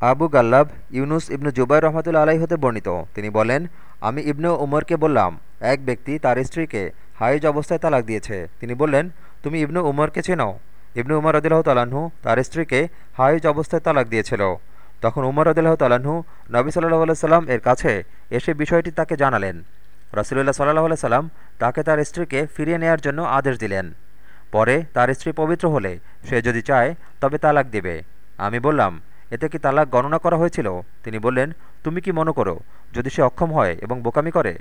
আবু গাল্লাব ইউনুস ইবনু জুবাই রহমতুল্লা আলাই হতে বর্ণিত। তিনি বলেন, আমি ইবনু উমরকে বললাম, এক ব্যক্তি তার স্ত্রীকে হাইজ অবস্থায় তালাক দিয়েছে। তিনি বললেন, তুমি ইবনু উমরকে চেনো? ইবনু উমর রদিল্লাহ তালাহু তার স্ত্রীকে হাইজ অবস্থায় তালাক দিয়েছিল। তখন উমর রদিল্লাহ তালাহু নবী সাল্লাহ সাল্লাম এর কাছে এসে বিষয়টি তাকে জানালেন। রসুলুল্লাহ সাল্লাহ সাল্লাম তাকে তার স্ত্রীকে ফিরিয়ে নেয়ার জন্য আদেশ দিলেন। পরে তার স্ত্রী পবিত্র হলে সে যদি চায় তবে তালাক দেবে। আমি বললাম এতে কি তালাক গণনা করা হয়েছিল? তিনি বললেন, তুমি কি মনে করো, যদি সে অক্ষম হয় এবং বোকামি করে?